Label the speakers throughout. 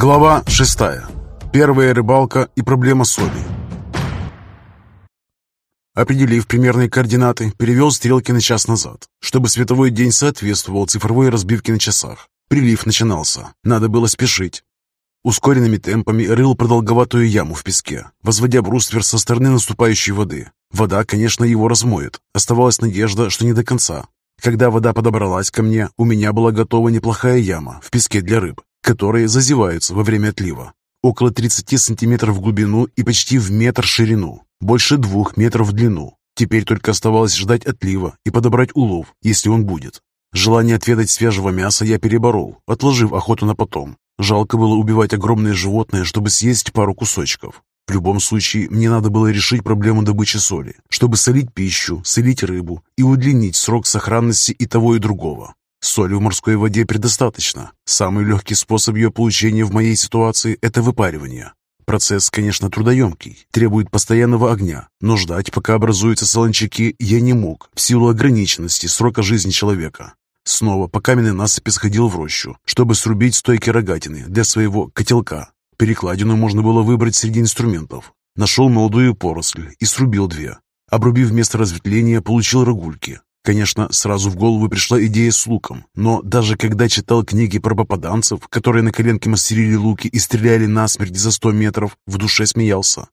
Speaker 1: Глава 6. Первая рыбалка и проблема соли. Определив примерные координаты, перевел стрелки на час назад, чтобы световой день соответствовал цифровой разбивке на часах. Прилив начинался. Надо было спешить. Ускоренными темпами рыл продолговатую яму в песке, возводя бруствер со стороны наступающей воды. Вода, конечно, его размоет. Оставалась надежда, что не до конца. Когда вода подобралась ко мне, у меня была готова неплохая яма в песке для рыб которые зазеваются во время отлива. Около 30 сантиметров в глубину и почти в метр ширину, больше двух метров в длину. Теперь только оставалось ждать отлива и подобрать улов, если он будет. Желание отведать свежего мяса я переборол, отложив охоту на потом. Жалко было убивать огромное животное, чтобы съесть пару кусочков. В любом случае, мне надо было решить проблему добычи соли, чтобы солить пищу, солить рыбу и удлинить срок сохранности и того, и другого. Соли в морской воде предостаточно. Самый легкий способ ее получения в моей ситуации – это выпаривание. Процесс, конечно, трудоемкий, требует постоянного огня, но ждать, пока образуются солончаки, я не мог в силу ограниченности срока жизни человека. Снова по каменной насыпи сходил в рощу, чтобы срубить стойки рогатины для своего котелка. Перекладину можно было выбрать среди инструментов. Нашел молодую поросль и срубил две. Обрубив место разветвления, получил рогульки. Конечно, сразу в голову пришла идея с луком, но даже когда читал книги про попаданцев, которые на коленке мастерили луки и стреляли насмерть за сто метров, в душе смеялся.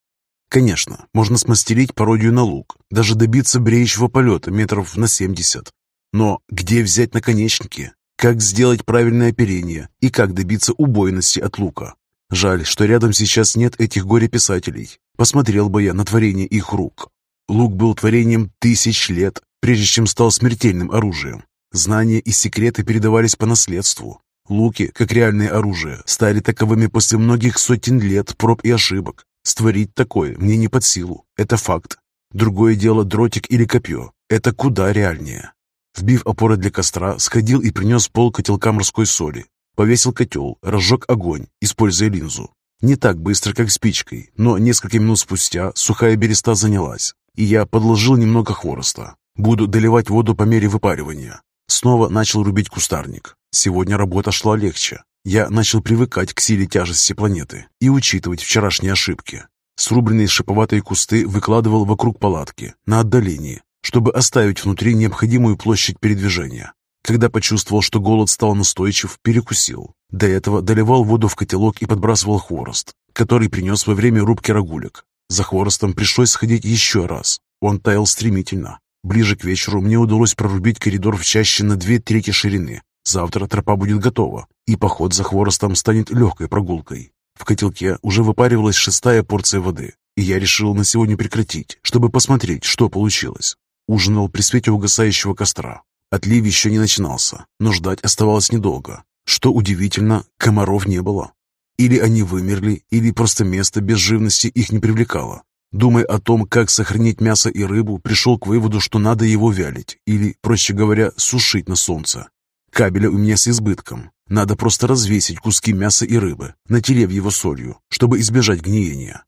Speaker 1: Конечно, можно смастерить пародию на лук, даже добиться бреющего полета метров на 70. Но где взять наконечники? Как сделать правильное оперение? И как добиться убойности от лука? Жаль, что рядом сейчас нет этих горе-писателей. Посмотрел бы я на творение их рук. Лук был творением тысяч лет, прежде чем стал смертельным оружием. Знания и секреты передавались по наследству. Луки, как реальное оружие, стали таковыми после многих сотен лет проб и ошибок. Створить такое мне не под силу, это факт. Другое дело дротик или копье, это куда реальнее. Вбив опоры для костра, сходил и принес пол котелка морской соли. Повесил котел, разжег огонь, используя линзу. Не так быстро, как спичкой, но несколько минут спустя сухая береста занялась, и я подложил немного хвороста. Буду доливать воду по мере выпаривания. Снова начал рубить кустарник. Сегодня работа шла легче. Я начал привыкать к силе тяжести планеты и учитывать вчерашние ошибки. Срубленные шиповатые кусты выкладывал вокруг палатки, на отдалении, чтобы оставить внутри необходимую площадь передвижения. Когда почувствовал, что голод стал настойчив, перекусил. До этого доливал воду в котелок и подбрасывал хворост, который принес во время рубки рагулек. За хворостом пришлось сходить еще раз. Он таял стремительно, Ближе к вечеру мне удалось прорубить коридор в чаще на две трети ширины. Завтра тропа будет готова, и поход за хворостом станет легкой прогулкой. В котелке уже выпаривалась шестая порция воды, и я решил на сегодня прекратить, чтобы посмотреть, что получилось. Ужинал при свете угасающего костра. Отлив еще не начинался, но ждать оставалось недолго. Что удивительно, комаров не было. Или они вымерли, или просто место без живности их не привлекало. Думая о том, как сохранить мясо и рыбу, пришел к выводу, что надо его вялить, или, проще говоря, сушить на солнце. Кабеля у меня с избытком. Надо просто развесить куски мяса и рыбы, натерев его солью, чтобы избежать гниения.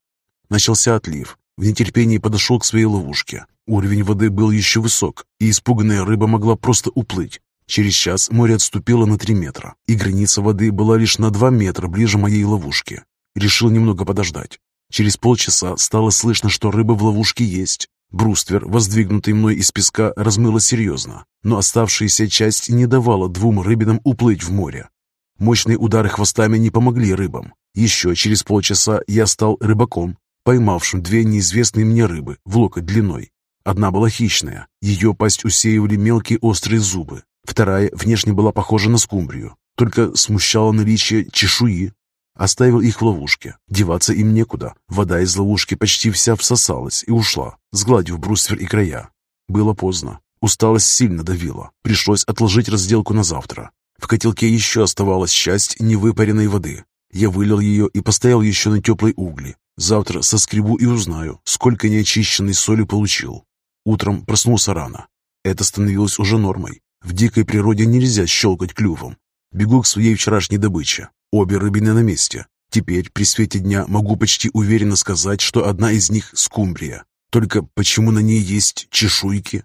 Speaker 1: Начался отлив. В нетерпении подошел к своей ловушке. Уровень воды был еще высок, и испуганная рыба могла просто уплыть. Через час море отступило на три метра, и граница воды была лишь на два метра ближе моей ловушки. Решил немного подождать. Через полчаса стало слышно, что рыба в ловушке есть. Бруствер, воздвигнутый мной из песка, размыло серьезно, но оставшаяся часть не давала двум рыбинам уплыть в море. Мощные удары хвостами не помогли рыбам. Еще через полчаса я стал рыбаком, поймавшим две неизвестные мне рыбы в локоть длиной. Одна была хищная, ее пасть усеивали мелкие острые зубы. Вторая внешне была похожа на скумбрию, только смущало наличие чешуи Оставил их в ловушке. Деваться им некуда. Вода из ловушки почти вся всосалась и ушла, сгладив бруствер и края. Было поздно. Усталость сильно давила. Пришлось отложить разделку на завтра. В котелке еще оставалась часть невыпаренной воды. Я вылил ее и поставил еще на теплой угли. Завтра соскребу и узнаю, сколько неочищенной соли получил. Утром проснулся рано. Это становилось уже нормой. В дикой природе нельзя щелкать клювом. Бегу к своей вчерашней добыче. Обе рыбины на месте. Теперь при свете дня могу почти уверенно сказать, что одна из них — скумбрия. Только почему на ней есть чешуйки?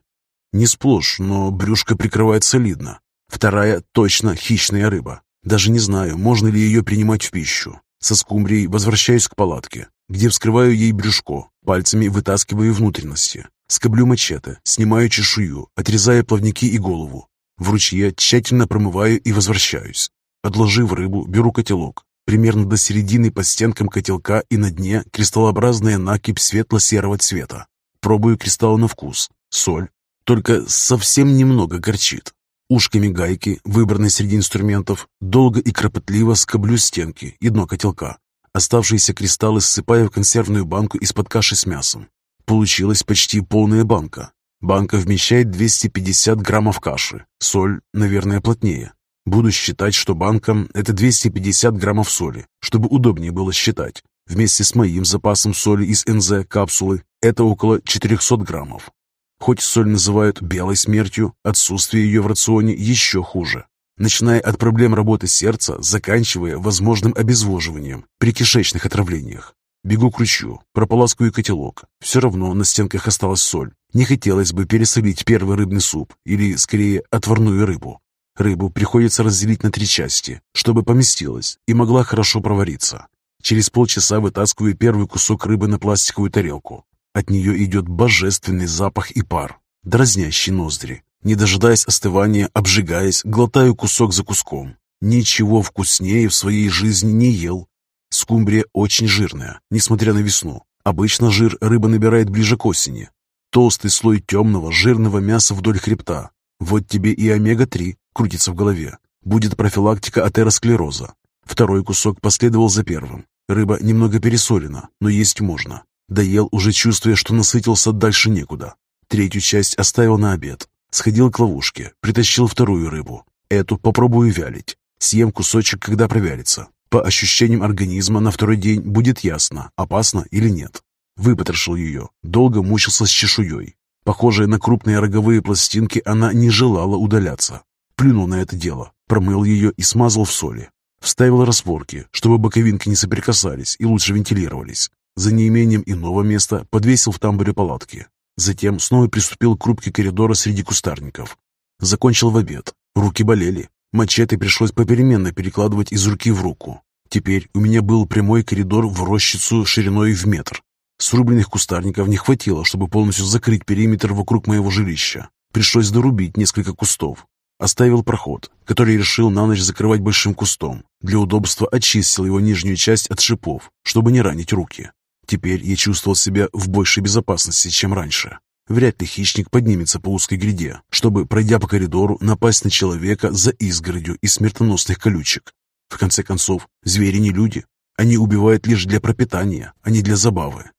Speaker 1: Не сплошь, но брюшко прикрывает солидно. Вторая — точно хищная рыба. Даже не знаю, можно ли ее принимать в пищу. Со скумбрией возвращаюсь к палатке, где вскрываю ей брюшко, пальцами вытаскиваю внутренности. Скоблю мачете, снимаю чешую, отрезая плавники и голову. В ручье тщательно промываю и возвращаюсь. Подложив рыбу, беру котелок. Примерно до середины под стенкам котелка и на дне кристаллообразная накипь светло-серого цвета. Пробую кристалл на вкус. Соль. Только совсем немного горчит. Ушками гайки, выбранной среди инструментов, долго и кропотливо скоблю стенки и дно котелка. Оставшиеся кристаллы ссыпаю в консервную банку из-под каши с мясом. Получилась почти полная банка. Банка вмещает 250 граммов каши. Соль, наверное, плотнее. Буду считать, что банка – это 250 граммов соли, чтобы удобнее было считать. Вместе с моим запасом соли из НЗ капсулы это около 400 граммов. Хоть соль называют белой смертью, отсутствие ее в рационе еще хуже. Начиная от проблем работы сердца, заканчивая возможным обезвоживанием при кишечных отравлениях. Бегу к ручью, прополаскаю котелок. Все равно на стенках осталась соль. Не хотелось бы пересолить первый рыбный суп, или, скорее, отварную рыбу. Рыбу приходится разделить на три части, чтобы поместилась и могла хорошо провариться. Через полчаса вытаскиваю первый кусок рыбы на пластиковую тарелку. От нее идет божественный запах и пар, дразнящий ноздри. Не дожидаясь остывания, обжигаясь, глотаю кусок за куском. Ничего вкуснее в своей жизни не ел Скумбрия очень жирная, несмотря на весну. Обычно жир рыба набирает ближе к осени. Толстый слой темного, жирного мяса вдоль хребта. Вот тебе и омега-3 крутится в голове. Будет профилактика атеросклероза. Второй кусок последовал за первым. Рыба немного пересолена, но есть можно. Доел, уже чувствуя, что насытился дальше некуда. Третью часть оставил на обед. Сходил к ловушке, притащил вторую рыбу. Эту попробую вялить. Съем кусочек, когда провялится. По ощущениям организма на второй день будет ясно, опасно или нет. Выпотрошил ее, долго мучился с чешуей. Похожая на крупные роговые пластинки, она не желала удаляться. Плюнул на это дело, промыл ее и смазал в соли. Вставил растворки, чтобы боковинки не соприкасались и лучше вентилировались. За неимением иного места подвесил в тамбуре палатки. Затем снова приступил к рубке коридора среди кустарников. Закончил в обед. Руки болели. Мачете пришлось попеременно перекладывать из руки в руку. Теперь у меня был прямой коридор в рощицу шириной в метр. Срубленных кустарников не хватило, чтобы полностью закрыть периметр вокруг моего жилища. Пришлось дорубить несколько кустов. Оставил проход, который решил на ночь закрывать большим кустом. Для удобства очистил его нижнюю часть от шипов, чтобы не ранить руки. Теперь я чувствовал себя в большей безопасности, чем раньше. Вряд ли хищник поднимется по узкой гряде, чтобы, пройдя по коридору, напасть на человека за изгородью из смертоносных колючек. В конце концов, звери не люди. Они убивают лишь для пропитания, а не для забавы.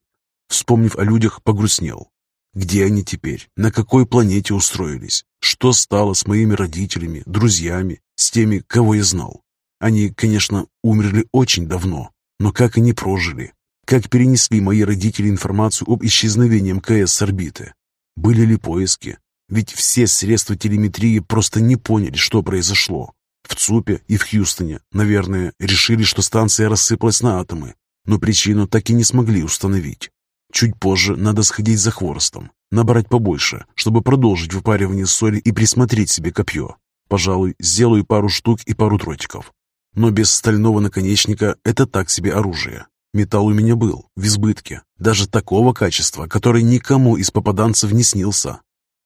Speaker 1: Вспомнив о людях, погрустнел. Где они теперь? На какой планете устроились? Что стало с моими родителями, друзьями, с теми, кого я знал? Они, конечно, умерли очень давно, но как они прожили? Как перенесли мои родители информацию об исчезновении МКС с орбиты? Были ли поиски? Ведь все средства телеметрии просто не поняли, что произошло. В ЦУПе и в Хьюстоне, наверное, решили, что станция рассыпалась на атомы, но причину так и не смогли установить. Чуть позже надо сходить за хворостом, набрать побольше, чтобы продолжить выпаривание соли и присмотреть себе копье. Пожалуй, сделаю пару штук и пару тротиков. Но без стального наконечника это так себе оружие. Металл у меня был, в избытке, даже такого качества, который никому из попаданцев не снился.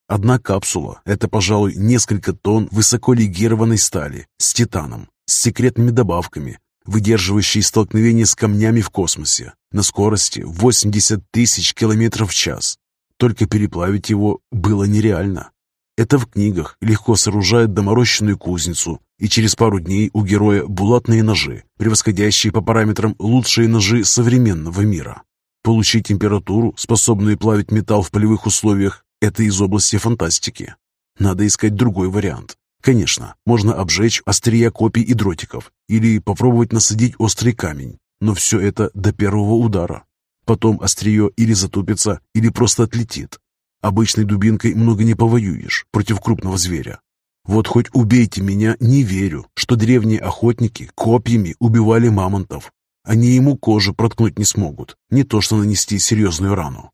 Speaker 1: Одна капсула – это, пожалуй, несколько тонн высоколегированной стали с титаном, с секретными добавками, выдерживающей столкновение с камнями в космосе на скорости 80 тысяч километров в час. Только переплавить его было нереально. Это в книгах легко сооружают доморощенную кузницу, и через пару дней у героя булатные ножи, превосходящие по параметрам лучшие ножи современного мира. Получить температуру, способную плавить металл в полевых условиях, это из области фантастики. Надо искать другой вариант. Конечно, можно обжечь острия копий и дротиков, или попробовать насадить острый камень, но все это до первого удара. Потом острие или затупится, или просто отлетит, Обычной дубинкой много не повоюешь против крупного зверя. Вот хоть убейте меня, не верю, что древние охотники копьями убивали мамонтов. Они ему кожу проткнуть не смогут, не то что нанести серьезную рану.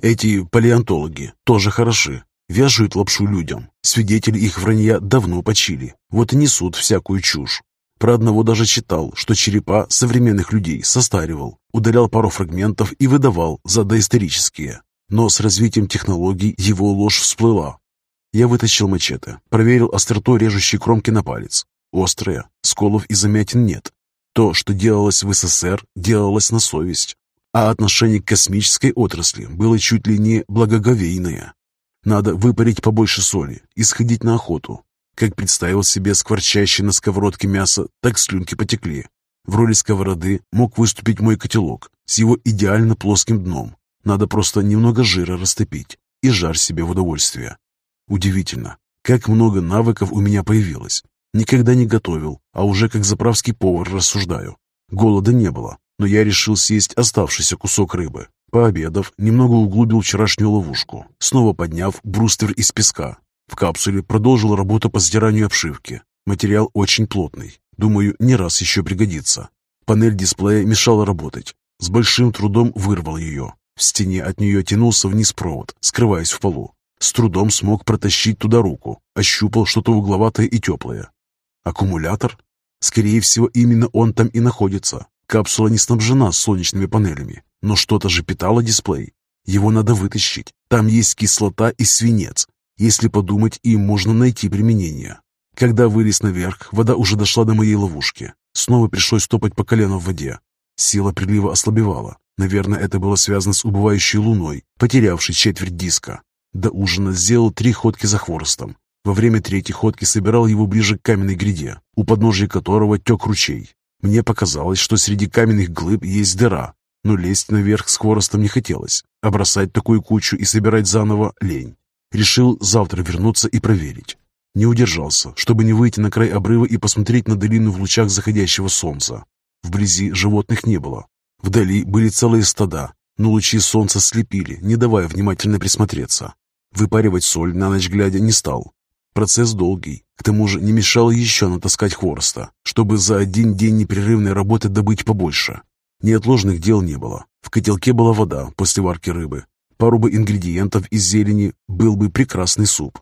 Speaker 1: Эти палеонтологи тоже хороши, вяжут лапшу людям. Свидетели их вранья давно почили, вот и несут всякую чушь. Про одного даже читал, что черепа современных людей состаривал, удалял пару фрагментов и выдавал за доисторические. Но с развитием технологий его ложь всплыла. Я вытащил мачете, проверил остроту режущей кромки на палец. Острая, сколов и замятин нет. То, что делалось в СССР, делалось на совесть. А отношение к космической отрасли было чуть ли не благоговейное. Надо выпарить побольше соли и сходить на охоту. Как представил себе скворчащее на сковородке мясо, так слюнки потекли. В роли сковороды мог выступить мой котелок с его идеально плоским дном. Надо просто немного жира растопить и жарь себе в удовольствие. Удивительно, как много навыков у меня появилось. Никогда не готовил, а уже как заправский повар рассуждаю. Голода не было, но я решил съесть оставшийся кусок рыбы. Пообедав, немного углубил вчерашнюю ловушку, снова подняв бруствер из песка. В капсуле продолжил работу по сдиранию обшивки. Материал очень плотный. Думаю, не раз еще пригодится. Панель дисплея мешала работать. С большим трудом вырвал ее. В стене от нее тянулся вниз провод, скрываясь в полу. С трудом смог протащить туда руку. Ощупал что-то угловатое и теплое. Аккумулятор? Скорее всего, именно он там и находится. Капсула не снабжена солнечными панелями, но что-то же питало дисплей. Его надо вытащить. Там есть кислота и свинец. Если подумать, им можно найти применение. Когда вылез наверх, вода уже дошла до моей ловушки. Снова пришлось топать по колено в воде. Сила прилива ослабевала. Наверное, это было связано с убывающей луной, потерявшей четверть диска. До ужина сделал три ходки за хворостом. Во время третьей ходки собирал его ближе к каменной гряде, у подножия которого тек ручей. Мне показалось, что среди каменных глыб есть дыра, но лезть наверх с хворостом не хотелось, а бросать такую кучу и собирать заново лень. Решил завтра вернуться и проверить. Не удержался, чтобы не выйти на край обрыва и посмотреть на долину в лучах заходящего солнца. Вблизи животных не было. Вдали были целые стада, но лучи солнца слепили, не давая внимательно присмотреться. Выпаривать соль на ночь глядя не стал, Процесс долгий. К тому же не мешало еще натаскать хвороста, чтобы за один день непрерывной работы добыть побольше. Неотложных дел не было. В котелке была вода после варки рыбы. Пару бы ингредиентов из зелени был бы прекрасный суп.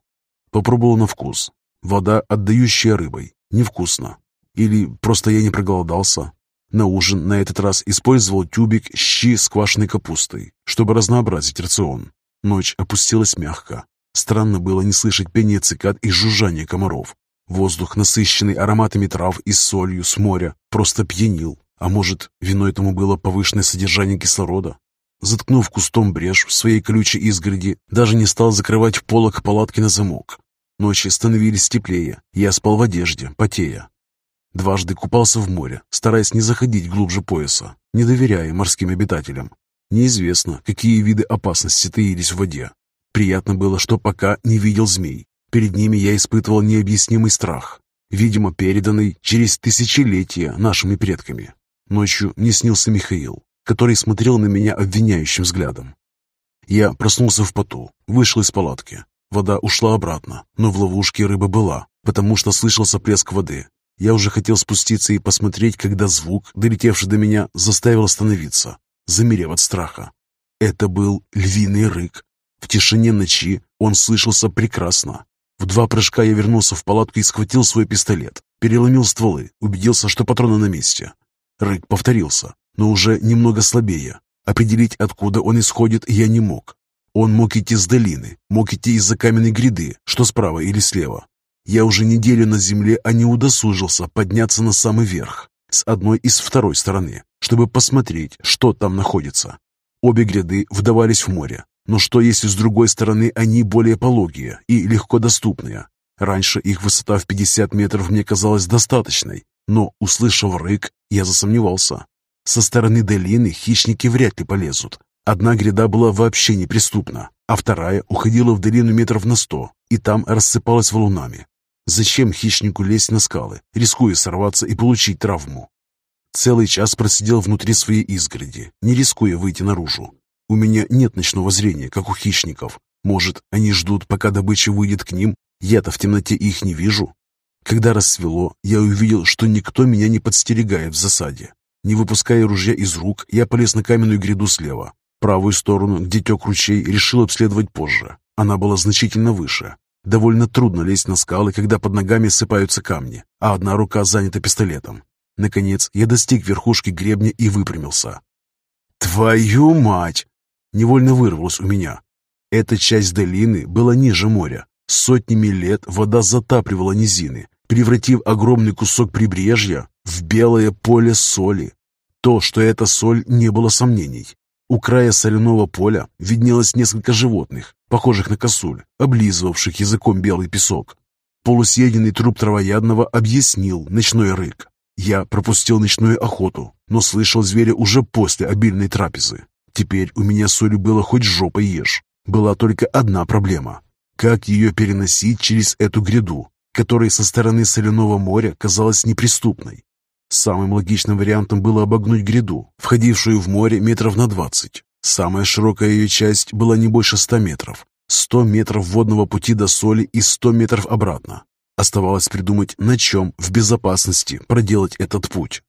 Speaker 1: Попробовал на вкус. Вода, отдающая рыбой. Невкусно. Или просто я не проголодался. На ужин на этот раз использовал тюбик щи с квашеной капустой, чтобы разнообразить рацион. Ночь опустилась мягко. Странно было не слышать пение цикад и жужжание комаров. Воздух, насыщенный ароматами трав и солью с моря, просто пьянил. А может, виной этому было повышенное содержание кислорода? Заткнув кустом брешь в своей колючей изгороди, даже не стал закрывать полок палатки на замок. Ночи становились теплее, я спал в одежде, потея. Дважды купался в море, стараясь не заходить глубже пояса, не доверяя морским обитателям. Неизвестно, какие виды опасности таились в воде, Приятно было, что пока не видел змей. Перед ними я испытывал необъяснимый страх, видимо, переданный через тысячелетия нашими предками. Ночью мне снился Михаил, который смотрел на меня обвиняющим взглядом. Я проснулся в поту, вышел из палатки. Вода ушла обратно, но в ловушке рыба была, потому что слышался плеск воды. Я уже хотел спуститься и посмотреть, когда звук, долетевший до меня, заставил остановиться, замерев от страха. Это был львиный рык, в тишине ночи он слышался прекрасно. В два прыжка я вернулся в палатку и схватил свой пистолет, переломил стволы, убедился, что патроны на месте. Рык повторился, но уже немного слабее. Определить, откуда он исходит, я не мог. Он мог идти с долины, мог идти из-за каменной гряды, что справа или слева. Я уже неделю на земле, а не удосужился подняться на самый верх, с одной и с второй стороны, чтобы посмотреть, что там находится. Обе гряды вдавались в море, но что, если с другой стороны они более пологие и легко доступные? Раньше их высота в 50 метров мне казалась достаточной, но, услышав рык, я засомневался. Со стороны долины хищники вряд ли полезут. Одна гряда была вообще неприступна, а вторая уходила в долину метров на сто и там рассыпалась валунами. Зачем хищнику лезть на скалы, рискуя сорваться и получить травму? Целый час просидел внутри своей изгороди, не рискуя выйти наружу. У меня нет ночного зрения, как у хищников. Может, они ждут, пока добыча выйдет к ним? Я-то в темноте их не вижу. Когда рассвело, я увидел, что никто меня не подстерегает в засаде. Не выпуская ружья из рук, я полез на каменную гряду слева. Правую сторону, где тек ручей, решил обследовать позже. Она была значительно выше. Довольно трудно лезть на скалы, когда под ногами сыпаются камни, а одна рука занята пистолетом. Наконец, я достиг верхушки гребня и выпрямился. «Твою мать!» Невольно вырвалось у меня. Эта часть долины была ниже моря. Сотнями лет вода затапливала низины, превратив огромный кусок прибрежья в белое поле соли. То, что это соль, не было сомнений. У края соляного поля виднелось несколько животных, похожих на косуль, облизывавших языком белый песок. Полусъеденный труп травоядного объяснил ночной рык. Я пропустил ночную охоту, но слышал зверя уже после обильной трапезы. Теперь у меня соли было хоть жопой ешь. Была только одна проблема. Как ее переносить через эту гряду, которая со стороны соляного моря казалась неприступной? Самым логичным вариантом было обогнуть гряду, входившую в море метров на двадцать. Самая широкая ее часть была не больше ста метров. Сто метров водного пути до соли и сто метров обратно. Оставалось придумать, на чем в безопасности проделать этот путь.